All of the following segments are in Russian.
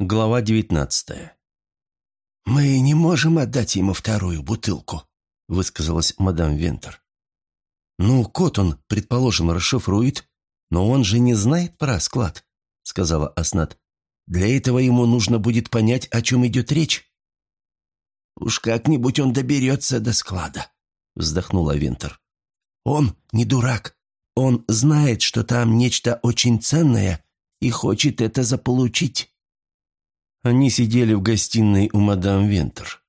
Глава девятнадцатая. «Мы не можем отдать ему вторую бутылку», — высказалась мадам Вентер. «Ну, кот он, предположим, расшифрует, но он же не знает про склад», — сказала Аснат. «Для этого ему нужно будет понять, о чем идет речь». «Уж как-нибудь он доберется до склада», — вздохнула Винтер. «Он не дурак. Он знает, что там нечто очень ценное и хочет это заполучить». Они сидели в гостиной у мадам Вентер.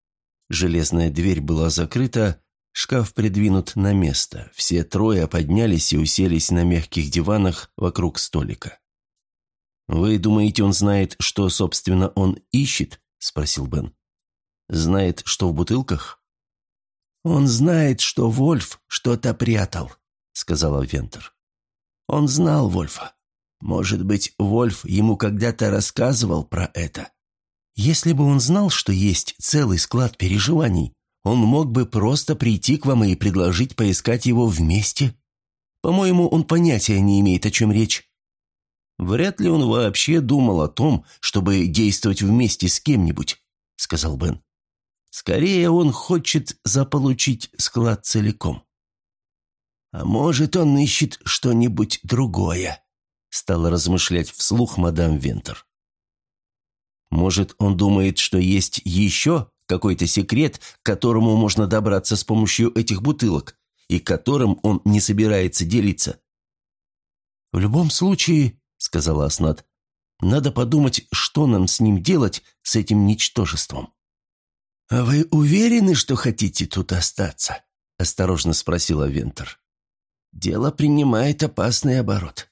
Железная дверь была закрыта, шкаф придвинут на место. Все трое поднялись и уселись на мягких диванах вокруг столика. «Вы думаете, он знает, что, собственно, он ищет?» – спросил Бен. «Знает, что в бутылках?» «Он знает, что Вольф что-то прятал», — сказала Вентер. «Он знал Вольфа. Может быть, Вольф ему когда-то рассказывал про это. Если бы он знал, что есть целый склад переживаний, он мог бы просто прийти к вам и предложить поискать его вместе. По-моему, он понятия не имеет, о чем речь. Вряд ли он вообще думал о том, чтобы действовать вместе с кем-нибудь, сказал Бен. Скорее, он хочет заполучить склад целиком. А может, он ищет что-нибудь другое, стала размышлять вслух мадам Вентер. Может, он думает, что есть еще какой-то секрет, к которому можно добраться с помощью этих бутылок, и которым он не собирается делиться. «В любом случае», — сказала Аснат, — «надо подумать, что нам с ним делать, с этим ничтожеством». «А вы уверены, что хотите тут остаться?» – осторожно спросила Вентер. «Дело принимает опасный оборот».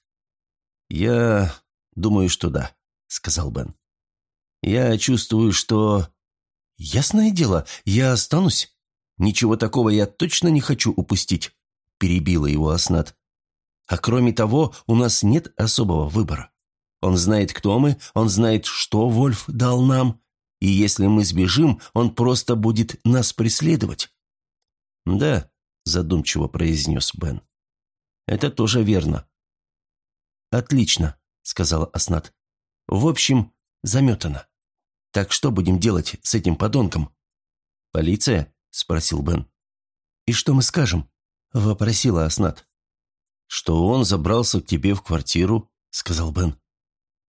«Я думаю, что да», – сказал Бен. Я чувствую, что... Ясное дело, я останусь. Ничего такого я точно не хочу упустить, перебила его Аснат. А кроме того, у нас нет особого выбора. Он знает, кто мы, он знает, что Вольф дал нам, и если мы сбежим, он просто будет нас преследовать». «Да», – задумчиво произнес Бен. «Это тоже верно». «Отлично», – сказала Аснат. «В общем, заметано. Так что будем делать с этим подонком?» «Полиция?» – спросил Бен. «И что мы скажем?» – вопросила Аснат. «Что он забрался к тебе в квартиру», – сказал Бен.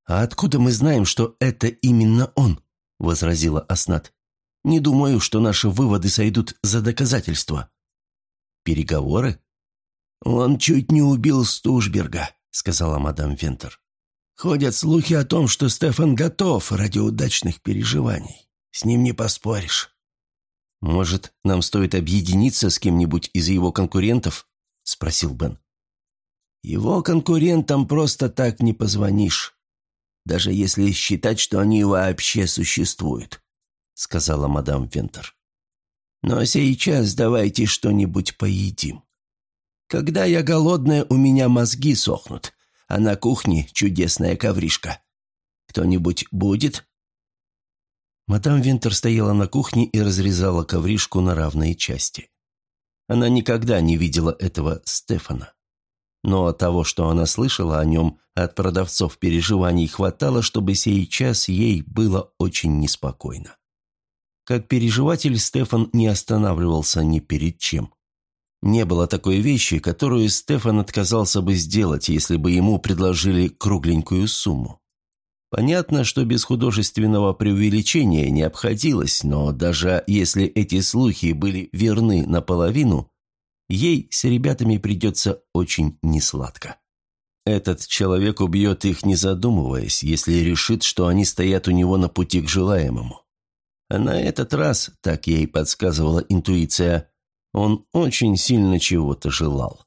«А откуда мы знаем, что это именно он?» – возразила Аснат. «Не думаю, что наши выводы сойдут за доказательства». «Переговоры?» «Он чуть не убил Стужберга», – сказала мадам Вентер. Ходят слухи о том, что Стефан готов ради удачных переживаний. С ним не поспоришь. «Может, нам стоит объединиться с кем-нибудь из его конкурентов?» – спросил Бен. «Его конкурентам просто так не позвонишь, даже если считать, что они вообще существуют», – сказала мадам Вентер. «Но сейчас давайте что-нибудь поедим. Когда я голодная, у меня мозги сохнут, а на кухне чудесная ковришка. Кто-нибудь будет?» Мадам Винтер стояла на кухне и разрезала ковришку на равные части. Она никогда не видела этого Стефана. Но от того, что она слышала о нем от продавцов переживаний, хватало, чтобы сейчас ей было очень неспокойно. Как переживатель Стефан не останавливался ни перед чем. Не было такой вещи, которую Стефан отказался бы сделать, если бы ему предложили кругленькую сумму. Понятно, что без художественного преувеличения не обходилось, но даже если эти слухи были верны наполовину, ей с ребятами придется очень несладко. Этот человек убьет их, не задумываясь, если решит, что они стоят у него на пути к желаемому. А на этот раз, так ей подсказывала интуиция, он очень сильно чего-то желал.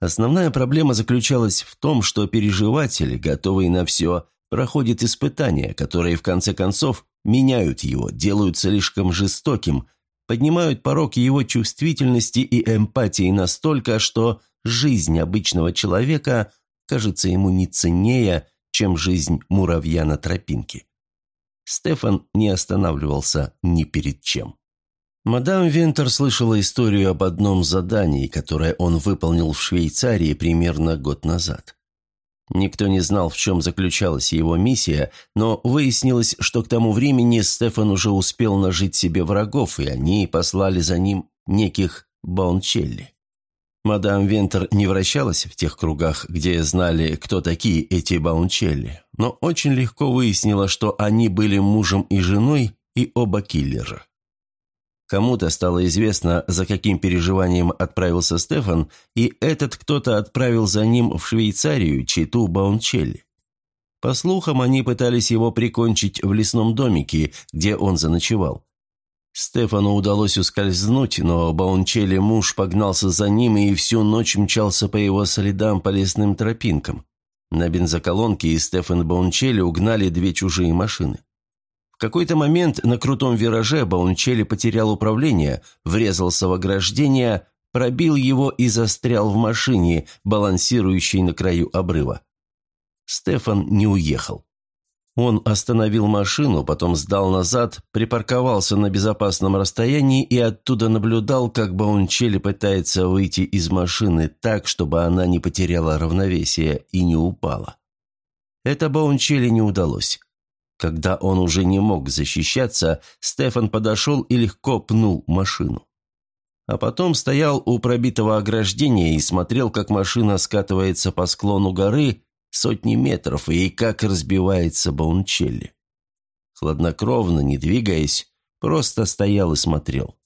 Основная проблема заключалась в том, что переживатели, готовые на все, проходят испытания, которые в конце концов меняют его, делают слишком жестоким, поднимают порог его чувствительности и эмпатии настолько, что жизнь обычного человека кажется ему не ценнее, чем жизнь муравья на тропинке. Стефан не останавливался ни перед чем. Мадам Вентер слышала историю об одном задании, которое он выполнил в Швейцарии примерно год назад. Никто не знал, в чем заключалась его миссия, но выяснилось, что к тому времени Стефан уже успел нажить себе врагов, и они послали за ним неких Баунчелли. Мадам Вентер не вращалась в тех кругах, где знали, кто такие эти Баунчелли, но очень легко выяснила, что они были мужем и женой и оба киллера. Кому-то стало известно, за каким переживанием отправился Стефан, и этот кто-то отправил за ним в Швейцарию читу Баунчелли. По слухам, они пытались его прикончить в лесном домике, где он заночевал. Стефану удалось ускользнуть, но Баунчелли муж погнался за ним и всю ночь мчался по его следам по лесным тропинкам. На бензоколонке и Стефан Баунчелли угнали две чужие машины. Какой-то момент на крутом вираже Баунчелли потерял управление, врезался в ограждение, пробил его и застрял в машине, балансирующей на краю обрыва. Стефан не уехал. Он остановил машину, потом сдал назад, припарковался на безопасном расстоянии и оттуда наблюдал, как Баунчели пытается выйти из машины так, чтобы она не потеряла равновесие и не упала. Это Баунчели не удалось. Когда он уже не мог защищаться, Стефан подошел и легко пнул машину. А потом стоял у пробитого ограждения и смотрел, как машина скатывается по склону горы, сотни метров, и как разбивается Баунчелли. Хладнокровно, не двигаясь, просто стоял и смотрел.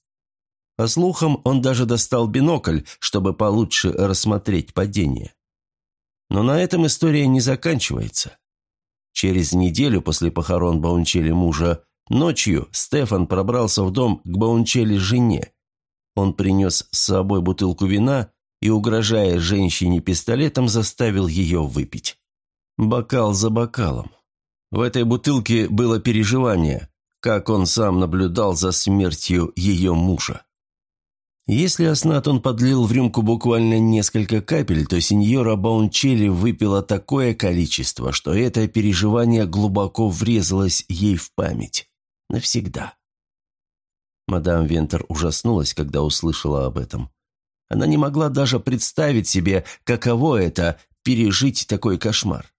По слухам, он даже достал бинокль, чтобы получше рассмотреть падение. Но на этом история не заканчивается. Через неделю после похорон Баунчели мужа, ночью Стефан пробрался в дом к Баунчели жене. Он принес с собой бутылку вина и, угрожая женщине пистолетом, заставил ее выпить. Бокал за бокалом. В этой бутылке было переживание, как он сам наблюдал за смертью ее мужа. Если Аснат он подлил в рюмку буквально несколько капель, то сеньора Баунчелли выпила такое количество, что это переживание глубоко врезалось ей в память. Навсегда. Мадам Вентер ужаснулась, когда услышала об этом. Она не могла даже представить себе, каково это – пережить такой кошмар.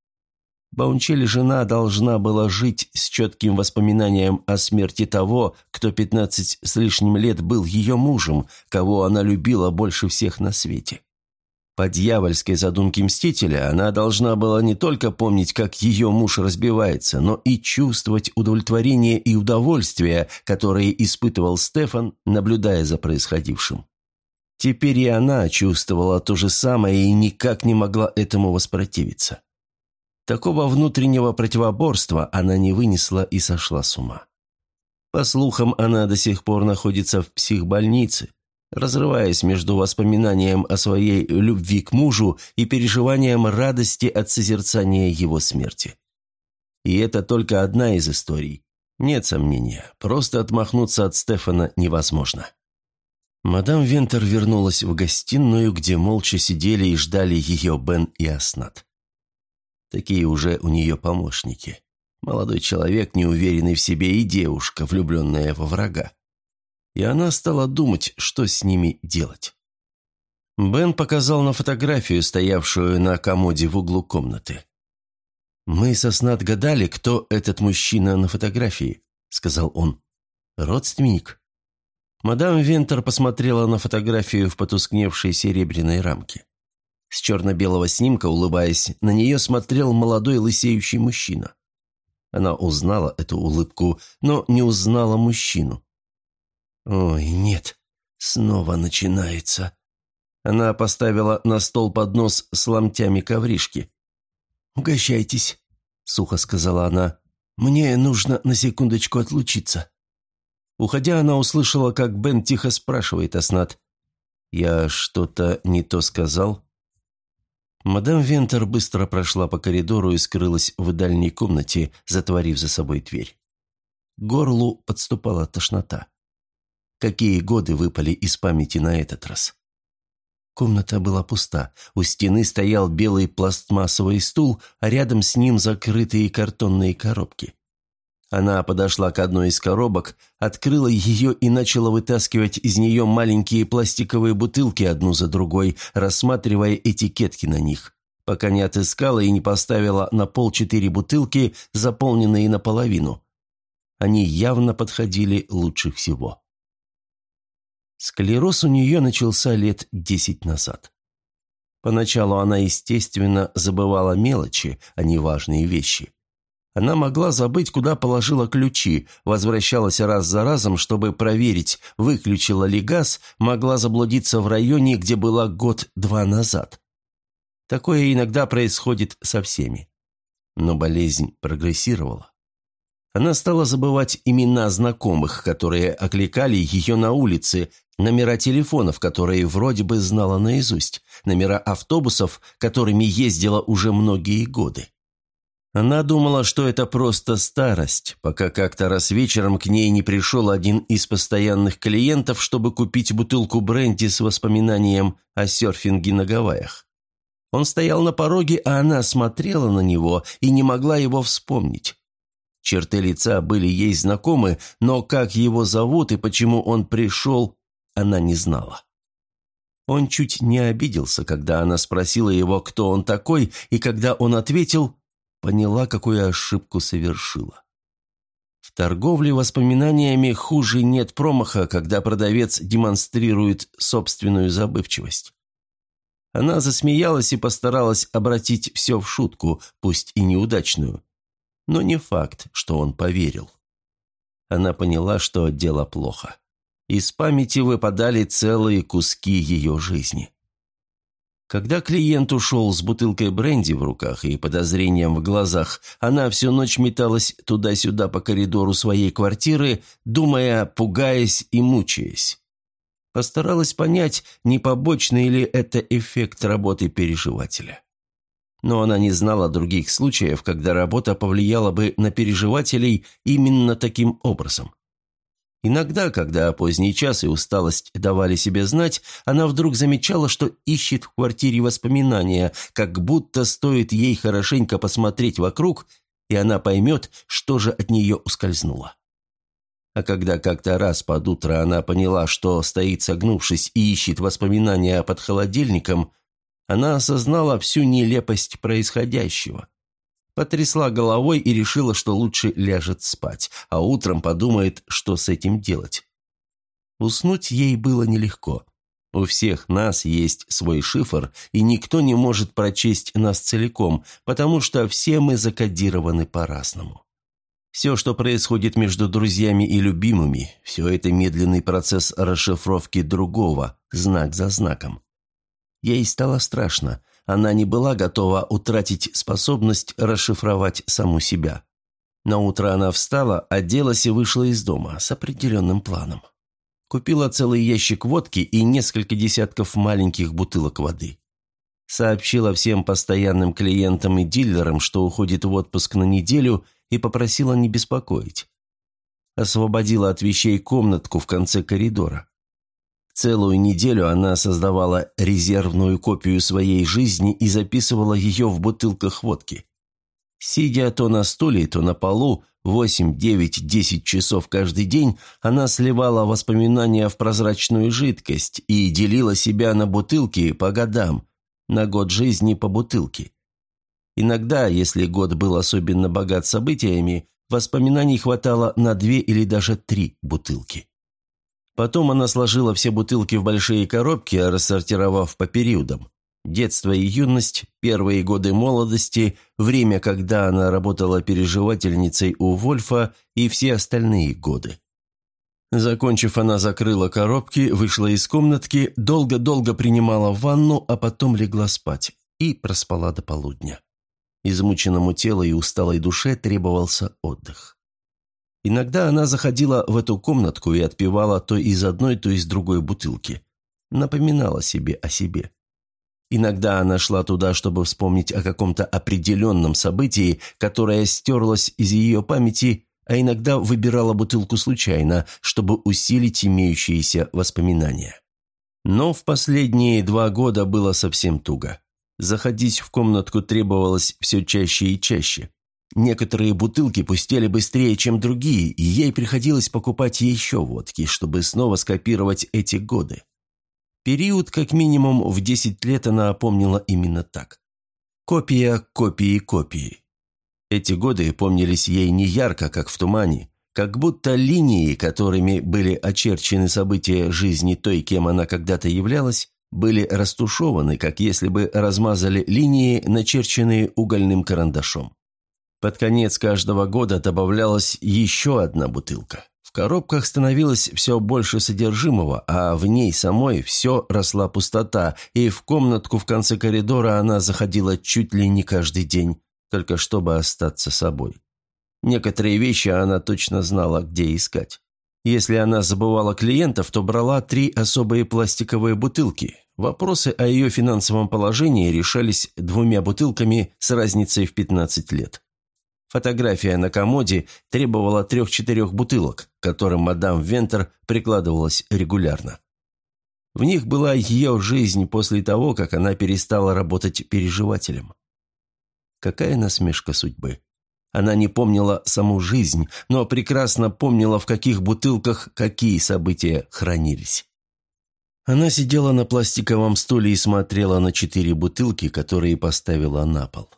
Баунчели жена должна была жить с четким воспоминанием о смерти того, кто пятнадцать с лишним лет был ее мужем, кого она любила больше всех на свете. По дьявольской задумке Мстителя она должна была не только помнить, как ее муж разбивается, но и чувствовать удовлетворение и удовольствие, которое испытывал Стефан, наблюдая за происходившим. Теперь и она чувствовала то же самое и никак не могла этому воспротивиться. Такого внутреннего противоборства она не вынесла и сошла с ума. По слухам, она до сих пор находится в психбольнице, разрываясь между воспоминанием о своей любви к мужу и переживанием радости от созерцания его смерти. И это только одна из историй. Нет сомнения, просто отмахнуться от Стефана невозможно. Мадам Вентер вернулась в гостиную, где молча сидели и ждали ее Бен и Аснат. Такие уже у нее помощники. Молодой человек, неуверенный в себе, и девушка, влюбленная во врага. И она стала думать, что с ними делать. Бен показал на фотографию, стоявшую на комоде в углу комнаты. «Мы со Снат гадали, кто этот мужчина на фотографии», — сказал он. «Родственник?» Мадам Вентер посмотрела на фотографию в потускневшей серебряной рамке. С черно-белого снимка, улыбаясь, на нее смотрел молодой лысеющий мужчина. Она узнала эту улыбку, но не узнала мужчину. «Ой, нет, снова начинается». Она поставила на стол поднос с ломтями ковришки. «Угощайтесь», — сухо сказала она. «Мне нужно на секундочку отлучиться». Уходя, она услышала, как Бен тихо спрашивает Аснат. «Я что-то не то сказал?» Мадам Вентер быстро прошла по коридору и скрылась в дальней комнате, затворив за собой дверь. горлу подступала тошнота. Какие годы выпали из памяти на этот раз? Комната была пуста. У стены стоял белый пластмассовый стул, а рядом с ним закрытые картонные коробки. Она подошла к одной из коробок, открыла ее и начала вытаскивать из нее маленькие пластиковые бутылки одну за другой, рассматривая этикетки на них. пока не отыскала и не поставила на пол четыре бутылки, заполненные наполовину. Они явно подходили лучше всего. Склероз у нее начался лет десять назад. Поначалу она, естественно, забывала мелочи, а не важные вещи. Она могла забыть, куда положила ключи, возвращалась раз за разом, чтобы проверить, выключила ли газ, могла заблудиться в районе, где была год-два назад. Такое иногда происходит со всеми. Но болезнь прогрессировала. Она стала забывать имена знакомых, которые окликали ее на улице, номера телефонов, которые вроде бы знала наизусть, номера автобусов, которыми ездила уже многие годы. Она думала, что это просто старость, пока как-то раз вечером к ней не пришел один из постоянных клиентов, чтобы купить бутылку бренди с воспоминанием о серфинге на Гавайях. Он стоял на пороге, а она смотрела на него и не могла его вспомнить. Черты лица были ей знакомы, но как его зовут и почему он пришел, она не знала. Он чуть не обиделся, когда она спросила его, кто он такой, и когда он ответил, поняла, какую ошибку совершила. В торговле воспоминаниями хуже нет промаха, когда продавец демонстрирует собственную забывчивость. Она засмеялась и постаралась обратить все в шутку, пусть и неудачную. Но не факт, что он поверил. Она поняла, что дело плохо. Из памяти выпадали целые куски ее жизни. Когда клиент ушел с бутылкой бренди в руках и подозрением в глазах, она всю ночь металась туда-сюда по коридору своей квартиры, думая, пугаясь и мучаясь. Постаралась понять, не побочный ли это эффект работы переживателя. Но она не знала других случаев, когда работа повлияла бы на переживателей именно таким образом. Иногда, когда поздний час и усталость давали себе знать, она вдруг замечала, что ищет в квартире воспоминания, как будто стоит ей хорошенько посмотреть вокруг, и она поймет, что же от нее ускользнуло. А когда как-то раз под утро она поняла, что стоит согнувшись и ищет воспоминания под холодильником, она осознала всю нелепость происходящего. Потрясла головой и решила, что лучше ляжет спать, а утром подумает, что с этим делать. Уснуть ей было нелегко. У всех нас есть свой шифр, и никто не может прочесть нас целиком, потому что все мы закодированы по-разному. Все, что происходит между друзьями и любимыми, все это медленный процесс расшифровки другого, знак за знаком. Ей стало страшно. Она не была готова утратить способность расшифровать саму себя. На утро она встала, оделась и вышла из дома с определенным планом. Купила целый ящик водки и несколько десятков маленьких бутылок воды. Сообщила всем постоянным клиентам и дилерам, что уходит в отпуск на неделю – и попросила не беспокоить. Освободила от вещей комнатку в конце коридора. Целую неделю она создавала резервную копию своей жизни и записывала ее в бутылках водки. Сидя то на стуле, то на полу, 8, 9, 10 часов каждый день, она сливала воспоминания в прозрачную жидкость и делила себя на бутылки по годам, на год жизни по бутылке. Иногда, если год был особенно богат событиями, воспоминаний хватало на две или даже три бутылки. Потом она сложила все бутылки в большие коробки, рассортировав по периодам. Детство и юность, первые годы молодости, время, когда она работала переживательницей у Вольфа и все остальные годы. Закончив, она закрыла коробки, вышла из комнатки, долго-долго принимала ванну, а потом легла спать и проспала до полудня. Измученному телу и усталой душе требовался отдых. Иногда она заходила в эту комнатку и отпивала то из одной, то из другой бутылки. Напоминала себе о себе. Иногда она шла туда, чтобы вспомнить о каком-то определенном событии, которое стерлось из ее памяти, а иногда выбирала бутылку случайно, чтобы усилить имеющиеся воспоминания. Но в последние два года было совсем туго. Заходить в комнатку требовалось все чаще и чаще. Некоторые бутылки пустели быстрее, чем другие, и ей приходилось покупать еще водки, чтобы снова скопировать эти годы. Период, как минимум, в 10 лет она опомнила именно так. Копия копии копии. Эти годы помнились ей не ярко, как в тумане, как будто линии, которыми были очерчены события жизни той, кем она когда-то являлась, были растушеваны, как если бы размазали линии, начерченные угольным карандашом. Под конец каждого года добавлялась еще одна бутылка. В коробках становилось все больше содержимого, а в ней самой все росла пустота, и в комнатку в конце коридора она заходила чуть ли не каждый день, только чтобы остаться собой. Некоторые вещи она точно знала, где искать. Если она забывала клиентов, то брала три особые пластиковые бутылки. Вопросы о ее финансовом положении решались двумя бутылками с разницей в 15 лет. Фотография на комоде требовала трех-четырех бутылок, к которым мадам Вентер прикладывалась регулярно. В них была ее жизнь после того, как она перестала работать переживателем. Какая насмешка судьбы. Она не помнила саму жизнь, но прекрасно помнила, в каких бутылках какие события хранились. Она сидела на пластиковом стуле и смотрела на четыре бутылки, которые поставила на пол.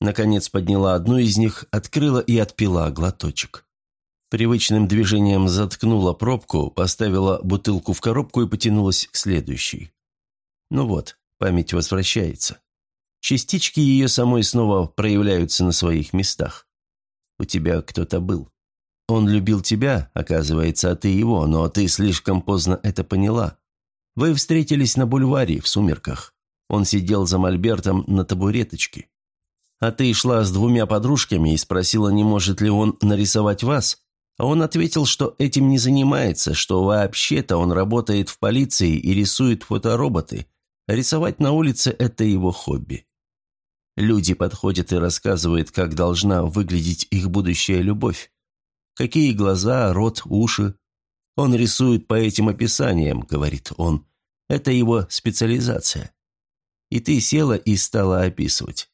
Наконец подняла одну из них, открыла и отпила глоточек. Привычным движением заткнула пробку, поставила бутылку в коробку и потянулась к следующей. Ну вот, память возвращается. Частички ее самой снова проявляются на своих местах. У тебя кто-то был. Он любил тебя, оказывается, а ты его, но ты слишком поздно это поняла. Вы встретились на бульваре в сумерках. Он сидел за мольбертом на табуреточке. А ты шла с двумя подружками и спросила, не может ли он нарисовать вас? А он ответил, что этим не занимается, что вообще-то он работает в полиции и рисует фотороботы. Рисовать на улице – это его хобби. Люди подходят и рассказывают, как должна выглядеть их будущая любовь. Какие глаза, рот, уши. Он рисует по этим описаниям, говорит он. Это его специализация. И ты села и стала описывать.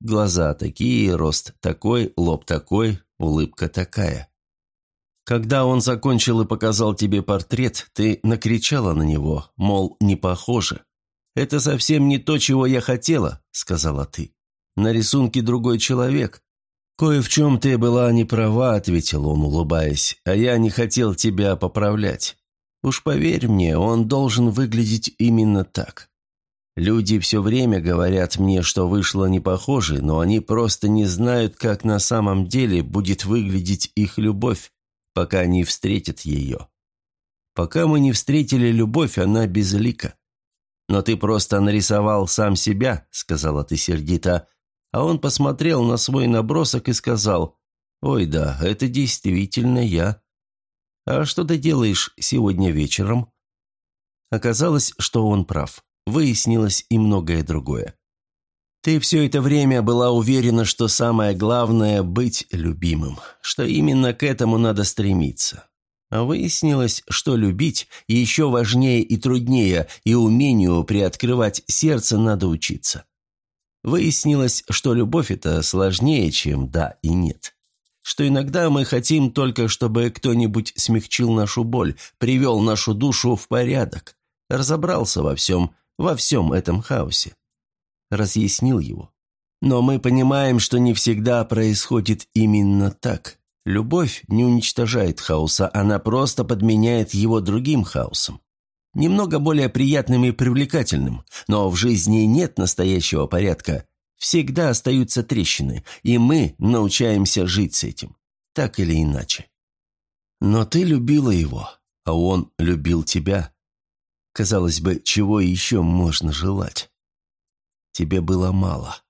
Глаза такие, рост такой, лоб такой, улыбка такая. Когда он закончил и показал тебе портрет, ты накричала на него, мол, не похоже. «Это совсем не то, чего я хотела», — сказала ты. «На рисунке другой человек». «Кое в чем ты была не права», — ответил он, улыбаясь, «а я не хотел тебя поправлять. Уж поверь мне, он должен выглядеть именно так. Люди все время говорят мне, что вышло не похоже, но они просто не знают, как на самом деле будет выглядеть их любовь, пока не встретят ее. Пока мы не встретили любовь, она безлика. «Но ты просто нарисовал сам себя», — сказала ты сердито, а он посмотрел на свой набросок и сказал, «Ой да, это действительно я. А что ты делаешь сегодня вечером?» Оказалось, что он прав. Выяснилось и многое другое. Ты все это время была уверена, что самое главное – быть любимым, что именно к этому надо стремиться. А выяснилось, что любить еще важнее и труднее, и умению приоткрывать сердце надо учиться. Выяснилось, что любовь – это сложнее, чем «да» и «нет». Что иногда мы хотим только, чтобы кто-нибудь смягчил нашу боль, привел нашу душу в порядок, разобрался во всем, во всем этом хаосе. Разъяснил его. Но мы понимаем, что не всегда происходит именно так. Любовь не уничтожает хаоса, она просто подменяет его другим хаосом. Немного более приятным и привлекательным, но в жизни нет настоящего порядка. Всегда остаются трещины, и мы научаемся жить с этим, так или иначе. Но ты любила его, а он любил тебя. Казалось бы, чего еще можно желать? Тебе было мало.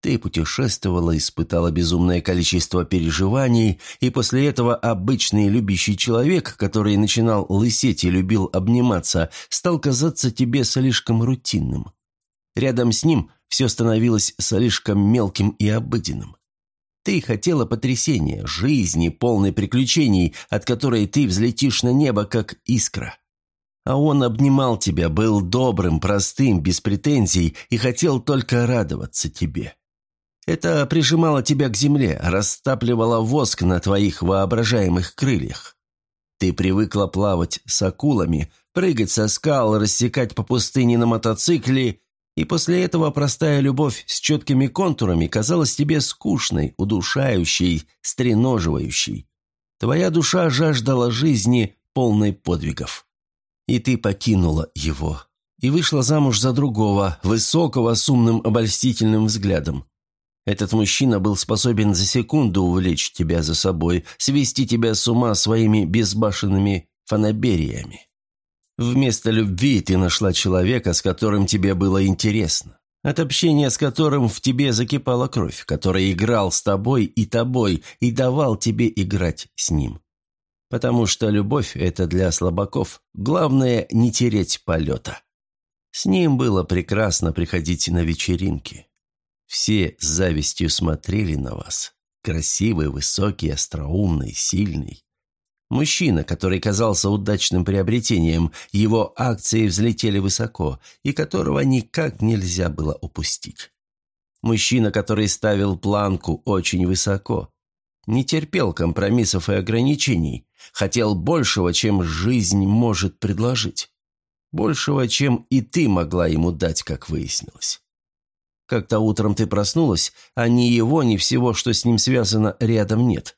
Ты путешествовала, испытала безумное количество переживаний, и после этого обычный любящий человек, который начинал лысеть и любил обниматься, стал казаться тебе слишком рутинным. Рядом с ним все становилось слишком мелким и обыденным. Ты хотела потрясения, жизни, полной приключений, от которой ты взлетишь на небо, как искра. А он обнимал тебя, был добрым, простым, без претензий и хотел только радоваться тебе. Это прижимало тебя к земле, растапливало воск на твоих воображаемых крыльях. Ты привыкла плавать с акулами, прыгать со скал, рассекать по пустыне на мотоцикле И после этого простая любовь с четкими контурами казалась тебе скучной, удушающей, стреноживающей. Твоя душа жаждала жизни, полной подвигов. И ты покинула его. И вышла замуж за другого, высокого, с умным обольстительным взглядом. Этот мужчина был способен за секунду увлечь тебя за собой, свести тебя с ума своими безбашенными фанабериями. Вместо любви ты нашла человека, с которым тебе было интересно, от общения с которым в тебе закипала кровь, который играл с тобой и тобой и давал тебе играть с ним. Потому что любовь – это для слабаков. Главное – не тереть полета. С ним было прекрасно приходить на вечеринки. Все с завистью смотрели на вас. Красивый, высокий, остроумный, сильный. Мужчина, который казался удачным приобретением, его акции взлетели высоко, и которого никак нельзя было упустить. Мужчина, который ставил планку очень высоко, не терпел компромиссов и ограничений, хотел большего, чем жизнь может предложить. Большего, чем и ты могла ему дать, как выяснилось. Как-то утром ты проснулась, а ни его, ни всего, что с ним связано, рядом нет.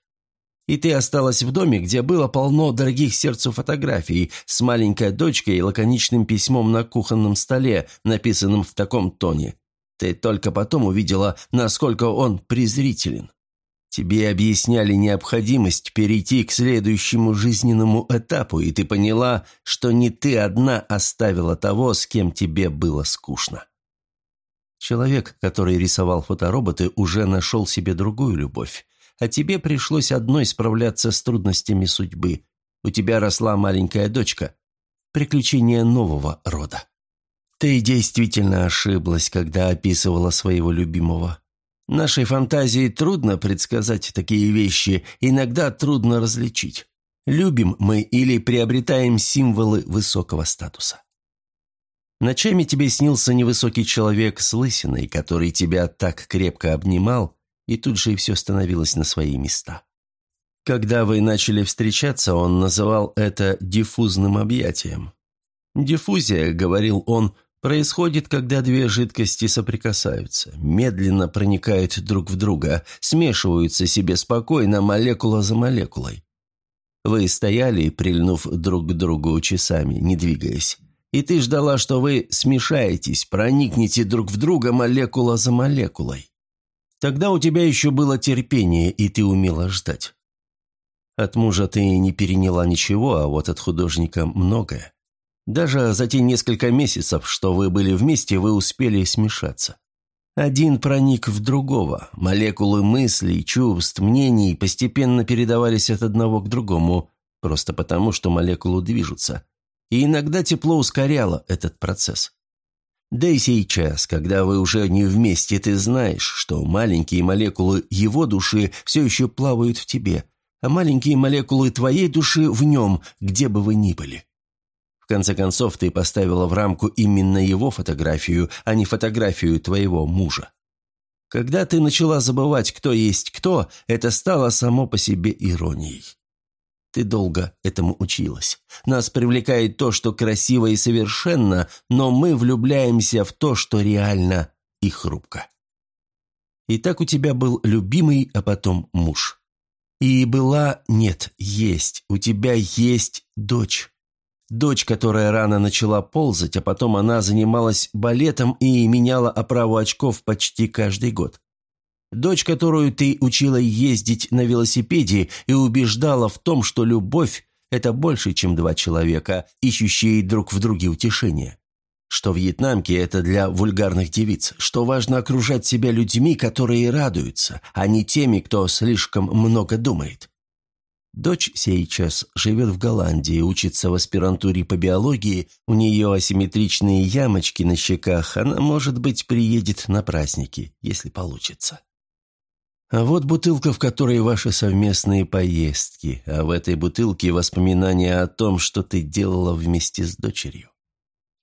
И ты осталась в доме, где было полно дорогих сердцу фотографий с маленькой дочкой и лаконичным письмом на кухонном столе, написанным в таком тоне. Ты только потом увидела, насколько он презрителен. Тебе объясняли необходимость перейти к следующему жизненному этапу, и ты поняла, что не ты одна оставила того, с кем тебе было скучно. Человек, который рисовал фотороботы, уже нашел себе другую любовь а тебе пришлось одной справляться с трудностями судьбы. У тебя росла маленькая дочка. Приключения нового рода. Ты действительно ошиблась, когда описывала своего любимого. Нашей фантазии трудно предсказать такие вещи, иногда трудно различить. Любим мы или приобретаем символы высокого статуса. Ночами тебе снился невысокий человек с лысиной, который тебя так крепко обнимал, и тут же и все становилось на свои места. Когда вы начали встречаться, он называл это диффузным объятием. Диффузия, говорил он, происходит, когда две жидкости соприкасаются, медленно проникают друг в друга, смешиваются себе спокойно молекула за молекулой. Вы стояли, прильнув друг к другу часами, не двигаясь. И ты ждала, что вы смешаетесь, проникнете друг в друга молекула за молекулой. Тогда у тебя еще было терпение, и ты умела ждать. От мужа ты не переняла ничего, а вот от художника многое. Даже за те несколько месяцев, что вы были вместе, вы успели смешаться. Один проник в другого. Молекулы мыслей, чувств, мнений постепенно передавались от одного к другому, просто потому, что молекулы движутся. И иногда тепло ускоряло этот процесс. Да и сейчас, когда вы уже не вместе, ты знаешь, что маленькие молекулы его души все еще плавают в тебе, а маленькие молекулы твоей души в нем, где бы вы ни были. В конце концов, ты поставила в рамку именно его фотографию, а не фотографию твоего мужа. Когда ты начала забывать, кто есть кто, это стало само по себе иронией. Ты долго этому училась. Нас привлекает то, что красиво и совершенно, но мы влюбляемся в то, что реально и хрупко. И так у тебя был любимый, а потом муж. И была, нет, есть, у тебя есть дочь. Дочь, которая рано начала ползать, а потом она занималась балетом и меняла оправу очков почти каждый год. Дочь, которую ты учила ездить на велосипеде и убеждала в том, что любовь – это больше, чем два человека, ищущие друг в друге утешения. Что вьетнамки – это для вульгарных девиц, что важно окружать себя людьми, которые радуются, а не теми, кто слишком много думает. Дочь сейчас живет в Голландии, учится в аспирантуре по биологии, у нее асимметричные ямочки на щеках, она, может быть, приедет на праздники, если получится. А вот бутылка, в которой ваши совместные поездки, а в этой бутылке воспоминания о том, что ты делала вместе с дочерью.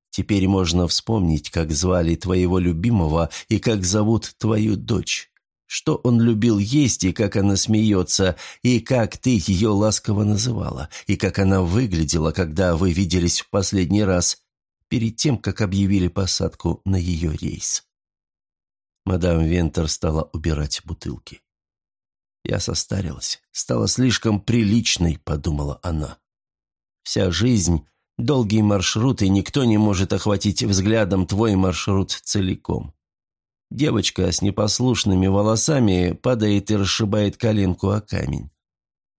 Теперь можно вспомнить, как звали твоего любимого и как зовут твою дочь, что он любил есть и как она смеется, и как ты ее ласково называла, и как она выглядела, когда вы виделись в последний раз. перед тем, как объявили посадку на ее рейс. Мадам Вентер стала убирать бутылки. «Я состарилась, стала слишком приличной», — подумала она. «Вся жизнь, долгие маршруты, никто не может охватить взглядом твой маршрут целиком. Девочка с непослушными волосами падает и расшибает коленку о камень.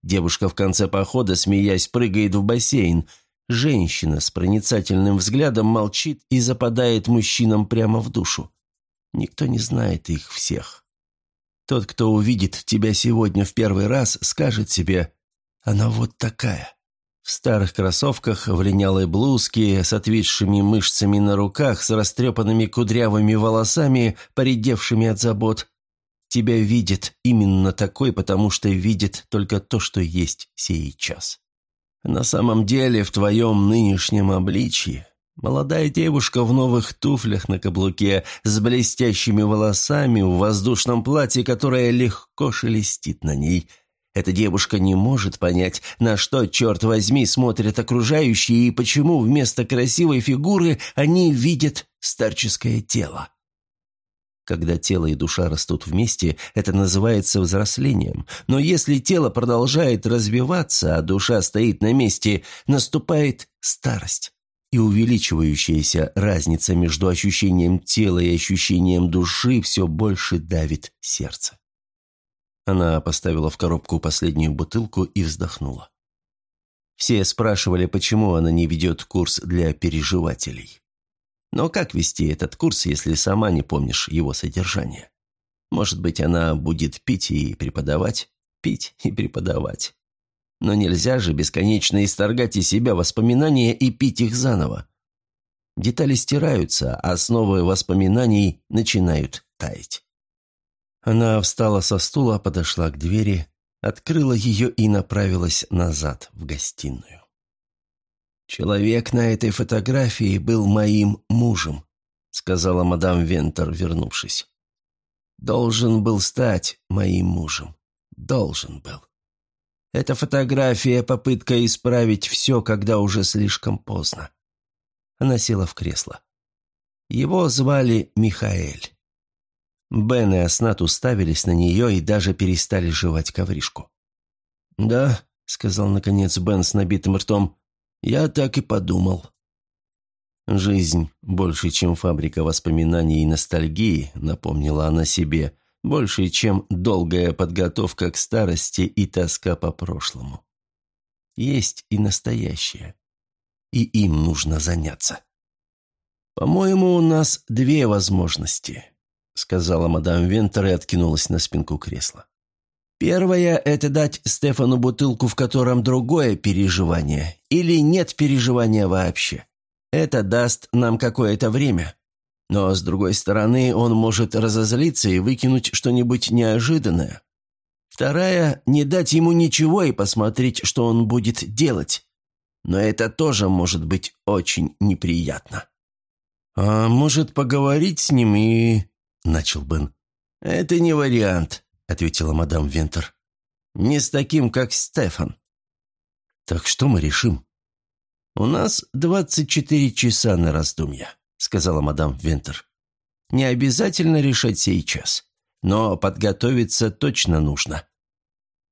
Девушка в конце похода, смеясь, прыгает в бассейн. Женщина с проницательным взглядом молчит и западает мужчинам прямо в душу. Никто не знает их всех. Тот, кто увидит тебя сегодня в первый раз, скажет себе «Она вот такая». В старых кроссовках, в линялой блузке, с отвисшими мышцами на руках, с растрепанными кудрявыми волосами, поредевшими от забот. Тебя видит именно такой, потому что видит только то, что есть сейчас. На самом деле, в твоем нынешнем обличье Молодая девушка в новых туфлях на каблуке, с блестящими волосами, в воздушном платье, которое легко шелестит на ней. Эта девушка не может понять, на что, черт возьми, смотрят окружающие и почему вместо красивой фигуры они видят старческое тело. Когда тело и душа растут вместе, это называется взрослением. Но если тело продолжает развиваться, а душа стоит на месте, наступает старость и увеличивающаяся разница между ощущением тела и ощущением души все больше давит сердце. Она поставила в коробку последнюю бутылку и вздохнула. Все спрашивали, почему она не ведет курс для переживателей. Но как вести этот курс, если сама не помнишь его содержание? Может быть, она будет пить и преподавать, пить и преподавать. Но нельзя же бесконечно исторгать из себя воспоминания и пить их заново. Детали стираются, а основы воспоминаний начинают таять. Она встала со стула, подошла к двери, открыла ее и направилась назад, в гостиную. «Человек на этой фотографии был моим мужем», сказала мадам Вентер, вернувшись. «Должен был стать моим мужем. Должен был». Эта фотография – попытка исправить все, когда уже слишком поздно. Она села в кресло. Его звали Михаэль. Бен и Аснат уставились на нее и даже перестали жевать ковришку. «Да», — сказал наконец Бен с набитым ртом, — «я так и подумал». «Жизнь больше, чем фабрика воспоминаний и ностальгии», — напомнила она себе, больше, чем долгая подготовка к старости и тоска по прошлому. Есть и настоящее. И им нужно заняться. «По-моему, у нас две возможности», — сказала мадам Вентер и откинулась на спинку кресла. «Первое — это дать Стефану бутылку, в котором другое переживание, или нет переживания вообще. Это даст нам какое-то время. Но, с другой стороны, он может разозлиться и выкинуть что-нибудь неожиданное. Вторая – не дать ему ничего и посмотреть, что он будет делать. Но это тоже может быть очень неприятно. «А может, поговорить с ним и...» – начал Бен. «Это не вариант», – ответила мадам Вентер. «Не с таким, как Стефан». «Так что мы решим?» «У нас двадцать четыре часа на раздумья» сказала мадам Вентер. «Не обязательно решать сейчас, но подготовиться точно нужно».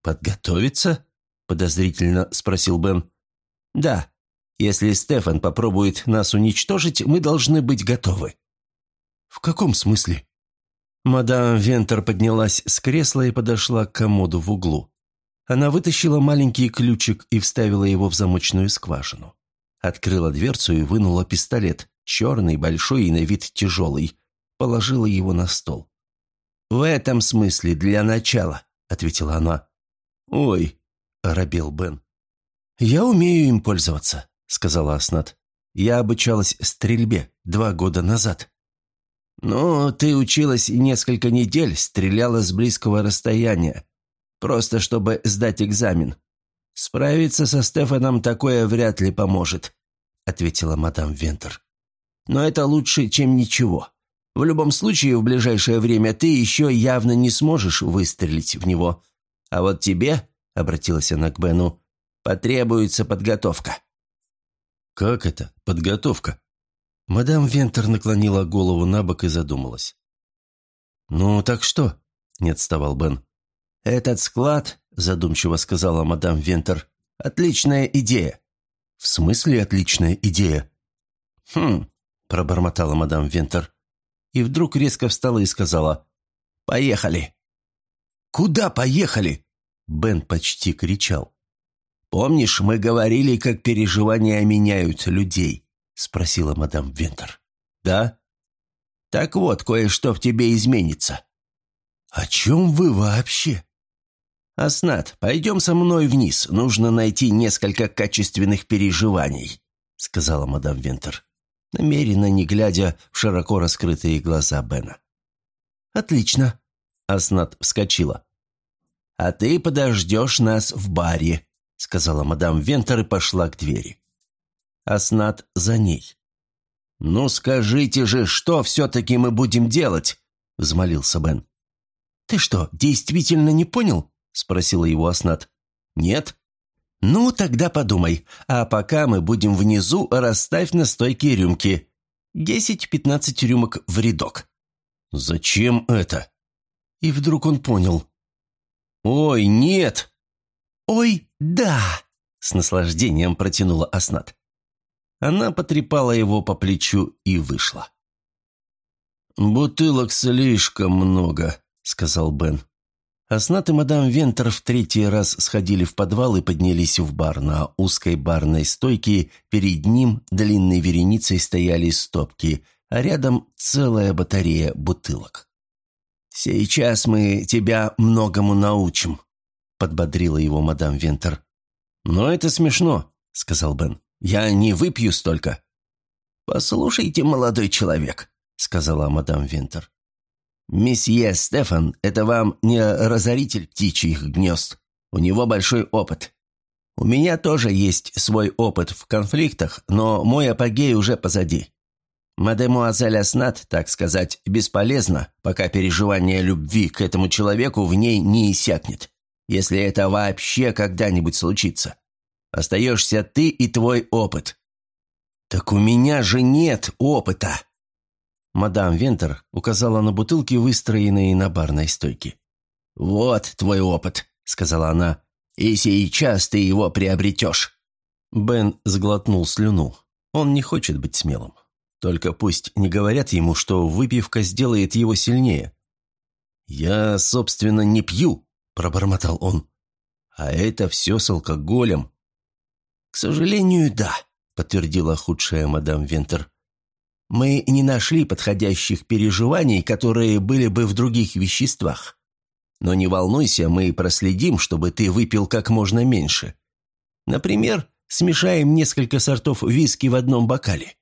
«Подготовиться?» – подозрительно спросил Бен. «Да. Если Стефан попробует нас уничтожить, мы должны быть готовы». «В каком смысле?» Мадам Вентер поднялась с кресла и подошла к комоду в углу. Она вытащила маленький ключик и вставила его в замочную скважину. Открыла дверцу и вынула пистолет, черный, большой и на вид тяжелый. Положила его на стол. «В этом смысле для начала», — ответила она. «Ой», — оробел Бен. «Я умею им пользоваться», — сказала Аснат. «Я обучалась стрельбе два года назад». «Ну, ты училась несколько недель, стреляла с близкого расстояния. Просто чтобы сдать экзамен. Справиться со Стефаном такое вряд ли поможет», — ответила мадам Вентер но это лучше, чем ничего. В любом случае, в ближайшее время ты еще явно не сможешь выстрелить в него. А вот тебе, — обратилась она к Бену, — потребуется подготовка». «Как это, подготовка?» Мадам Вентер наклонила голову на бок и задумалась. «Ну, так что?» – не отставал Бен. «Этот склад», – задумчиво сказала мадам Вентер, – «отличная идея». «В смысле отличная идея?» «Хм», – пробормотала мадам Вентер. И вдруг резко встала и сказала «Поехали». «Куда поехали?» Бен почти кричал. «Помнишь, мы говорили, как переживания меняют людей?» – спросила мадам Вентер. «Да?» «Так вот, кое-что в тебе изменится». «О чем вы вообще?» «Аснат, пойдем со мной вниз. Нужно найти несколько качественных переживаний», — сказала мадам Вентер, намеренно не глядя в широко раскрытые глаза Бена. «Отлично», — Аснат вскочила. «А ты подождешь нас в баре», — сказала мадам Вентер и пошла к двери. Аснат за ней. «Ну скажите же, что все-таки мы будем делать?» — взмолился Бен. «Ты что, действительно не понял?» – спросила его Аснат. «Нет». «Ну, тогда подумай. А пока мы будем внизу, расставь на стойке рюмки. Десять-пятнадцать рюмок в рядок». «Зачем это?» И вдруг он понял. «Ой, нет!» «Ой, да!» – с наслаждением протянула Аснат. Она потрепала его по плечу и вышла. «Бутылок слишком много», — сказал Бен. Аснат и мадам Вентер в третий раз сходили в подвал и поднялись в бар. На узкой барной стойке перед ним длинной вереницей стояли стопки, а рядом целая батарея бутылок. «Сейчас мы тебя многому научим», — подбодрила его мадам Вентер. «Но это смешно», — сказал Бен. «Я не выпью столько». «Послушайте, молодой человек», — сказала мадам Вентер. «Месье Стефан – это вам не разоритель птичьих гнезд. У него большой опыт. У меня тоже есть свой опыт в конфликтах, но мой апогей уже позади. Мадемуазель Аснат, так сказать, бесполезна, пока переживание любви к этому человеку в ней не иссякнет, если это вообще когда-нибудь случится. Остаешься ты и твой опыт». «Так у меня же нет опыта!» Мадам Вентер указала на бутылки, выстроенные на барной стойке. «Вот твой опыт», — сказала она, — «и сейчас ты его приобретешь». Бен сглотнул слюну. Он не хочет быть смелым. Только пусть не говорят ему, что выпивка сделает его сильнее. «Я, собственно, не пью», — пробормотал он. «А это все с алкоголем». «К сожалению, да», — подтвердила худшая мадам Вентер. Мы не нашли подходящих переживаний, которые были бы в других веществах. Но не волнуйся, мы проследим, чтобы ты выпил как можно меньше. Например, смешаем несколько сортов виски в одном бокале.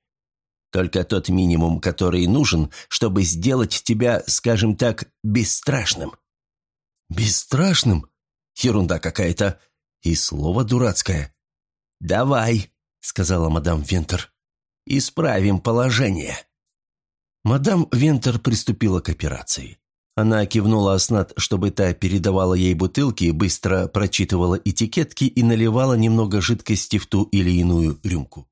Только тот минимум, который нужен, чтобы сделать тебя, скажем так, бесстрашным». «Бесстрашным? Ерунда какая-то. И слово дурацкое». «Давай», — сказала мадам Вентер. Исправим положение». Мадам Вентер приступила к операции. Она кивнула Аснат, чтобы та передавала ей бутылки, быстро прочитывала этикетки и наливала немного жидкости в ту или иную рюмку.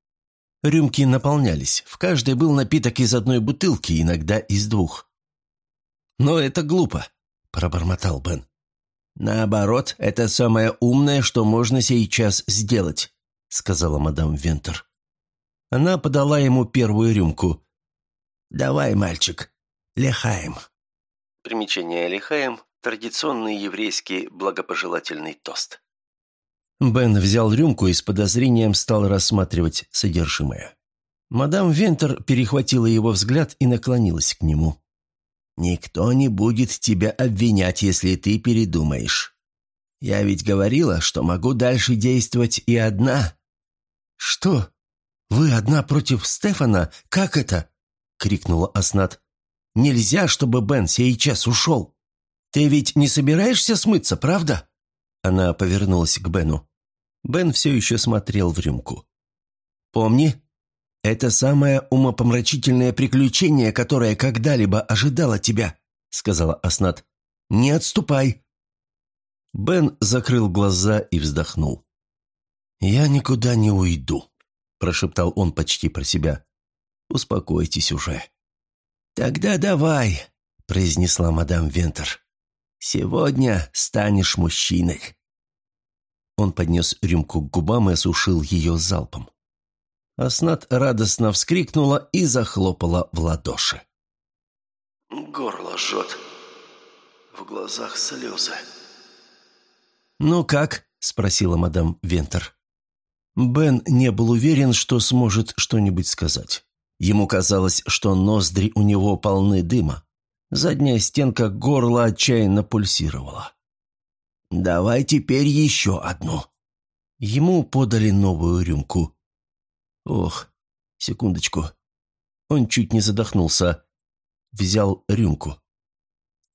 Рюмки наполнялись, в каждой был напиток из одной бутылки, иногда из двух. «Но это глупо», – пробормотал Бен. «Наоборот, это самое умное, что можно сейчас сделать», – сказала мадам Вентер. Она подала ему первую рюмку. «Давай, мальчик, лихаем». Примечание лихаем – традиционный еврейский благопожелательный тост. Бен взял рюмку и с подозрением стал рассматривать содержимое. Мадам Вентер перехватила его взгляд и наклонилась к нему. «Никто не будет тебя обвинять, если ты передумаешь. Я ведь говорила, что могу дальше действовать и одна». «Что?» «Вы одна против Стефана? Как это?» — крикнула Аснат. «Нельзя, чтобы Бен сейчас ушел. Ты ведь не собираешься смыться, правда?» Она повернулась к Бену. Бен все еще смотрел в рюмку. «Помни, это самое умопомрачительное приключение, которое когда-либо ожидало тебя», — сказала Аснат. «Не отступай». Бен закрыл глаза и вздохнул. «Я никуда не уйду», – прошептал он почти про себя. Успокойтесь уже». «Тогда давай», — произнесла мадам Вентер. «Сегодня станешь мужчиной». Он поднес рюмку к губам и осушил ее залпом. Аснат радостно вскрикнула и захлопала в ладоши. «Горло жжет. В глазах слезы». «Ну как?» – спросила мадам Вентер. Бен не был уверен, что сможет что-нибудь сказать. Ему казалось, что ноздри у него полны дыма. Задняя стенка горла отчаянно пульсировала. «Давай теперь еще одну». Ему подали новую рюмку. Ох, секундочку. Он чуть не задохнулся. Взял рюмку.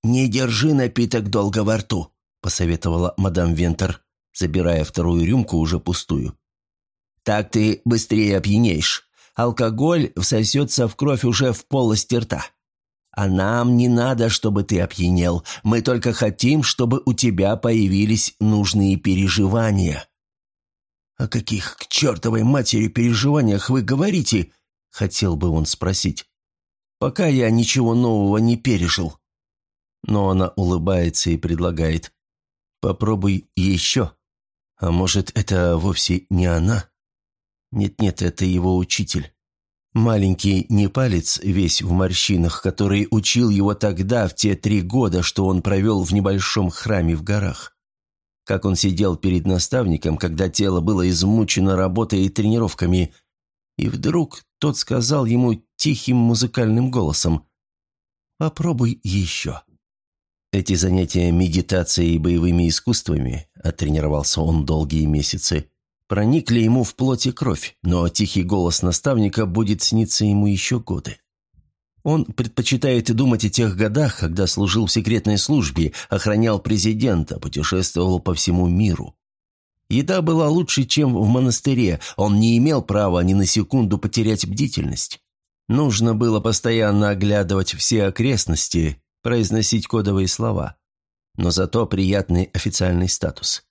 «Не держи напиток долго во рту», — посоветовала мадам Вентер, забирая вторую рюмку, уже пустую. «Так ты быстрее опьянеешь. Алкоголь всосется в кровь уже в полости рта. А нам не надо, чтобы ты опьянел. Мы только хотим, чтобы у тебя появились нужные переживания». «О каких к чертовой матери переживаниях вы говорите?» — хотел бы он спросить. «Пока я ничего нового не пережил». Но она улыбается и предлагает. «Попробуй еще. А может, это вовсе не она?» «Нет-нет, это его учитель. Маленький непалец, весь в морщинах, который учил его тогда, в те три года, что он провел в небольшом храме в горах. Как он сидел перед наставником, когда тело было измучено работой и тренировками, и вдруг тот сказал ему тихим музыкальным голосом «Попробуй еще». Эти занятия медитацией и боевыми искусствами, а тренировался он долгие месяцы, проникли ему в плоть и кровь, но тихий голос наставника будет сниться ему еще годы. Он предпочитает думать о тех годах, когда служил в секретной службе, охранял президента, путешествовал по всему миру. Еда была лучше, чем в монастыре, он не имел права ни на секунду потерять бдительность. Нужно было постоянно оглядывать все окрестности, произносить кодовые слова. Но зато приятный официальный статус.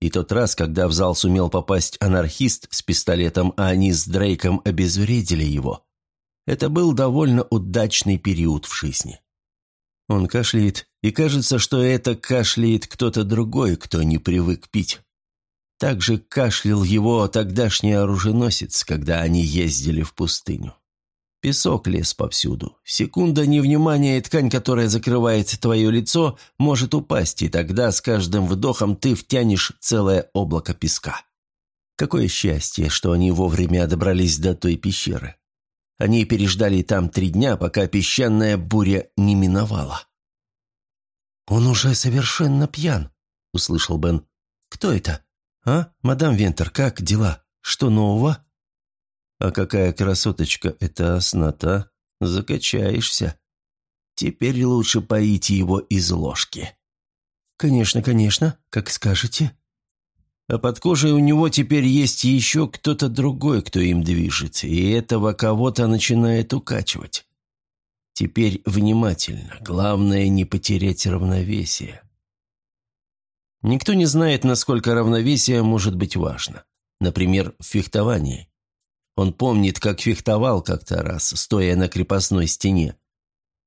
И тот раз, когда в зал сумел попасть анархист с пистолетом, а они с Дрейком обезвредили его. Это был довольно удачный период в жизни. Он кашляет, и кажется, что это кашляет кто-то другой, кто не привык пить. Так же кашлял его тогдашний оруженосец, когда они ездили в пустыню. Песок лез повсюду. Секунда невнимания, и ткань, которая закрывает твое лицо, может упасть, и тогда с каждым вдохом ты втянешь целое облако песка. Какое счастье, что они вовремя добрались до той пещеры. Они переждали там три дня, пока песчаная буря не миновала. «Он уже совершенно пьян», — услышал Бен. «Кто это? А, мадам Вентер, как дела? Что нового?» А какая красоточка эта осната! Закачаешься. Теперь лучше поите его из ложки. Конечно, конечно, как скажете. А под кожей у него теперь есть еще кто-то другой, кто им движет, и этого кого-то начинает укачивать. Теперь внимательно, главное не потерять равновесие. Никто не знает, насколько равновесие может быть важно. Например, в фехтовании. Он помнит, как фехтовал как-то раз, стоя на крепостной стене.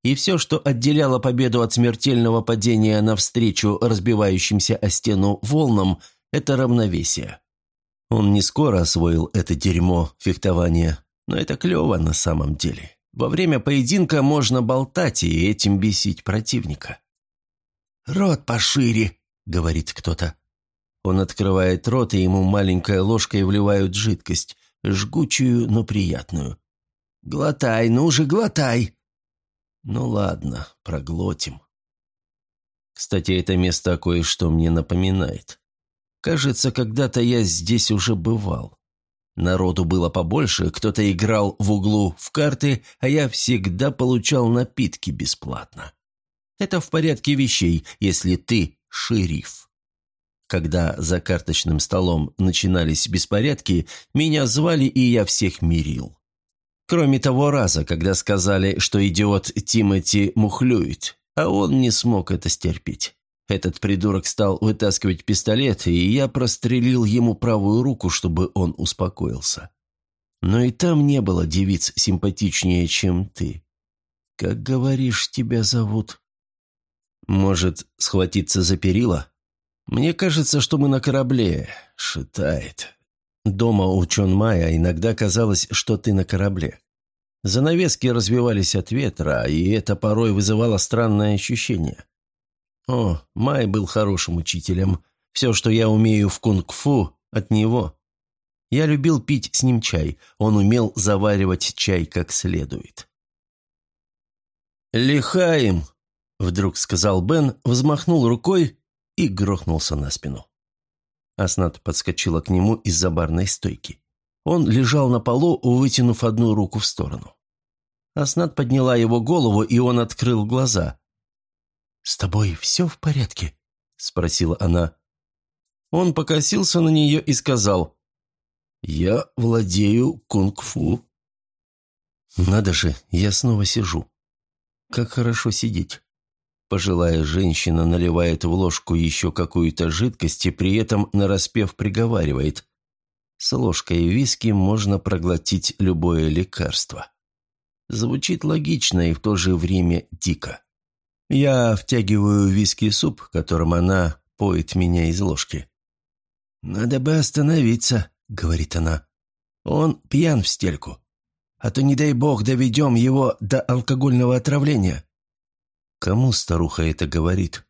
И все, что отделяло победу от смертельного падения навстречу разбивающимся о стену волнам, это равновесие. Он не скоро освоил это дерьмо фехтования, но это клево на самом деле. Во время поединка можно болтать и этим бесить противника. «Рот пошире», — говорит кто-то. Он открывает рот, и ему маленькой ложкой вливают жидкость жгучую, но приятную. «Глотай, ну же, глотай!» «Ну ладно, проглотим». Кстати, это место кое-что мне напоминает. Кажется, когда-то я здесь уже бывал. Народу было побольше, кто-то играл в углу в карты, а я всегда получал напитки бесплатно. Это в порядке вещей, если ты шериф. Когда за карточным столом начинались беспорядки, меня звали, и я всех мирил. Кроме того раза, когда сказали, что идиот Тимати мухлюет, а он не смог это стерпеть. Этот придурок стал вытаскивать пистолет, и я прострелил ему правую руку, чтобы он успокоился. Но и там не было девиц симпатичнее, чем ты. Как говоришь, тебя зовут? Может, схватиться за перила? Мне кажется, что мы на корабле. Шитает. Дома у Чон Мая иногда казалось, что ты на корабле. Занавески развивались от ветра, и это порой вызывало странное ощущение. О, Май был хорошим учителем. Все, что я умею в кунг-фу, от него. Я любил пить с ним чай. Он умел заваривать чай как следует. «Лихаем!» — вдруг сказал Бен, взмахнул рукой и грохнулся на спину. Аснат подскочила к нему из-за барной стойки. Он лежал на полу, вытянув одну руку в сторону. Аснат подняла его голову, и он открыл глаза. «С тобой все в порядке?» – спросила она. Он покосился на нее и сказал, «Я владею кунг-фу». «Надо же, я снова сижу. Как хорошо сидеть». Пожилая женщина наливает в ложку еще какую-то жидкость и при этом нараспев приговаривает. С ложкой виски можно проглотить любое лекарство. Звучит логично и в то же время дико. Я втягиваю виски-суп, которым она поет меня из ложки. «Надо бы остановиться», — говорит она. «Он пьян в стельку. А то, не дай бог, доведем его до алкогольного отравления». Кому старуха это говорит?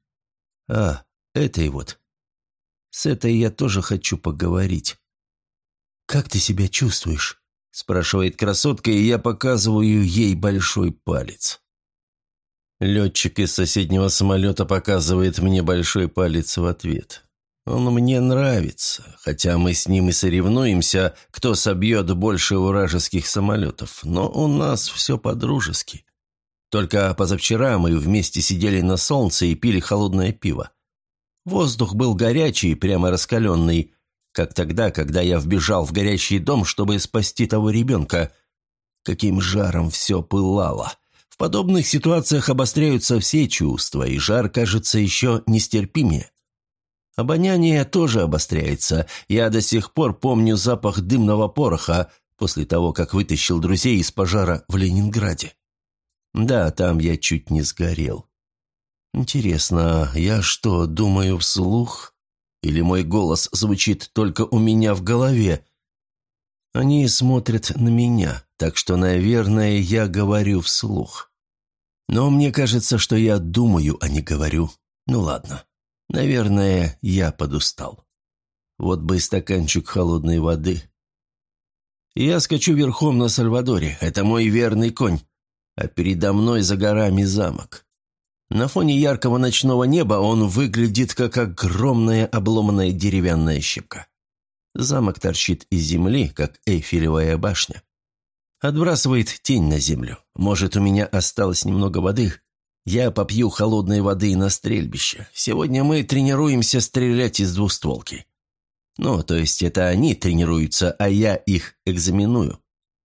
А, этой вот. С этой я тоже хочу поговорить. «Как ты себя чувствуешь?» – спрашивает красотка, и я показываю ей большой палец. Летчик из соседнего самолета показывает мне большой палец в ответ. Он мне нравится, хотя мы с ним и соревнуемся, кто собьет больше вражеских самолетов, но у нас все по-дружески. Только позавчера мы вместе сидели на солнце и пили холодное пиво. Воздух был горячий, прямо раскаленный, как тогда, когда я вбежал в горящий дом, чтобы спасти того ребенка. Каким жаром все пылало. В подобных ситуациях обостряются все чувства, и жар кажется еще нестерпимее. Обоняние тоже обостряется. Я до сих пор помню запах дымного пороха после того, как вытащил друзей из пожара в Ленинграде. Да, там я чуть не сгорел. Интересно, я что, думаю вслух? Или мой голос звучит только у меня в голове? Они смотрят на меня, так что, наверное, я говорю вслух. Но мне кажется, что я думаю, а не говорю. Ну ладно. Наверное, я подустал. Вот бы стаканчик холодной воды. Я скачу верхом на Сальвадоре. Это мой верный конь а передо мной за горами замок. На фоне яркого ночного неба он выглядит как огромная обломанная деревянная щепка. Замок торчит из земли, как Эйфелевая башня. Отбрасывает тень на землю. Может, у меня осталось немного воды? Я попью холодной воды на стрельбище. Сегодня мы тренируемся стрелять из двустволки. Ну, то есть это они тренируются, а я их экзаменую.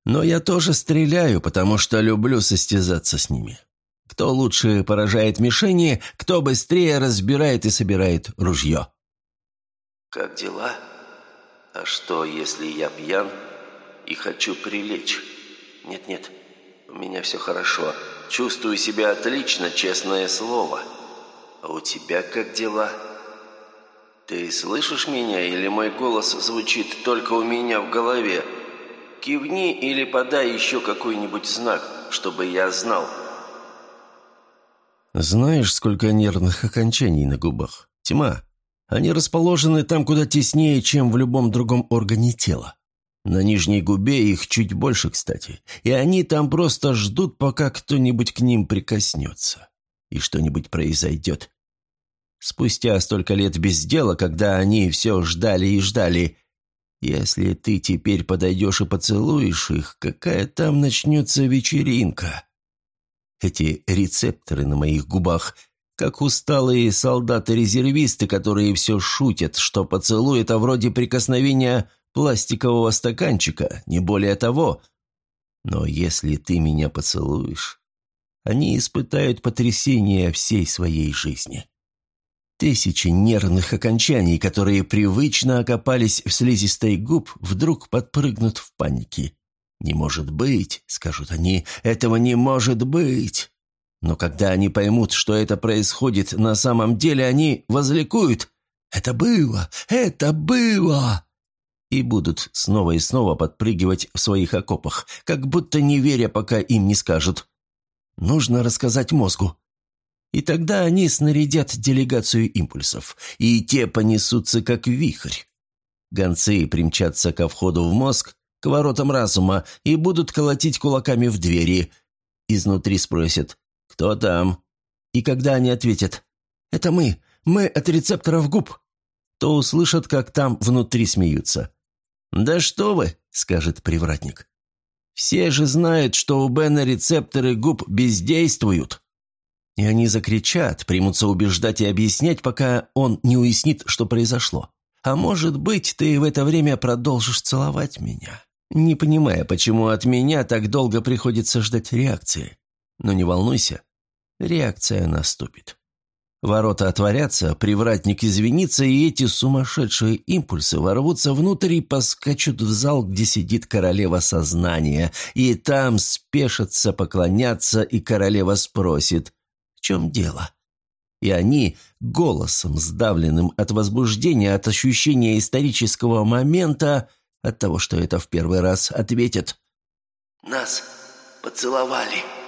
Но я тоже стреляю, потому что люблю состязаться с ними. Кто лучше поражает мишени, кто быстрее разбирает и собирает ружье. «Как дела? А что, если я пьян и хочу прилечь? Нет-нет, у меня все хорошо. Чувствую себя отлично, честное слово. А у тебя как дела? Ты слышишь меня или мой голос звучит только у меня в голове?» Кивни или подай еще какой-нибудь знак, чтобы я знал». «Знаешь, сколько нервных окончаний на губах? Тьма. Они расположены там куда теснее, чем в любом другом органе тела. На нижней губе их чуть больше, кстати. И они там просто ждут, пока кто-нибудь к ним прикоснется. И что-нибудь произойдет. Спустя столько лет без дела, когда они все ждали и ждали, если ты теперь подойдешь и поцелуешь их, какая там начнется вечеринка? Эти рецепторы на моих губах, как усталые солдаты-резервисты, которые все шутят, что поцелуй – это вроде прикосновения пластикового стаканчика, не более того. Но если ты меня поцелуешь, они испытают потрясение всей своей жизни. Тысячи нервных окончаний, которые привычно окопались в слизистой губ, вдруг подпрыгнут в панике. «Не может быть», — скажут они, — «этого не может быть». Но когда они поймут, что это происходит на самом деле, они возликуют «Это было! Это было!» и будут снова и снова подпрыгивать в своих окопах, как будто не веря, пока им не скажут. Нужно рассказать мозгу. И тогда они снарядят делегацию импульсов, и те понесутся как вихрь. Гонцы примчатся ко входу в мозг, к воротам разума, и будут колотить кулаками в двери. Изнутри спросят «Кто там?» И когда они ответят «Это мы, мы от рецепторов губ», то услышат, как там внутри смеются. «Да что вы!» — скажет привратник. «Все же знают, что у Бена рецепторы губ бездействуют». И они закричат, примутся убеждать и объяснять, пока он не уяснит, что произошло. А может быть, ты в это время продолжишь целовать меня, не понимая, почему от меня так долго приходится ждать реакции. Но не волнуйся, реакция наступит. Ворота отворятся, привратник извинится, и эти сумасшедшие импульсы ворвутся внутрь и поскачут в зал, где сидит королева сознания, и там спешатся поклоняться, и королева спросит «В чем дело?» И они, голосом, сдавленным от возбуждения, от ощущения исторического момента, от того, что это в первый раз, ответят «Нас поцеловали».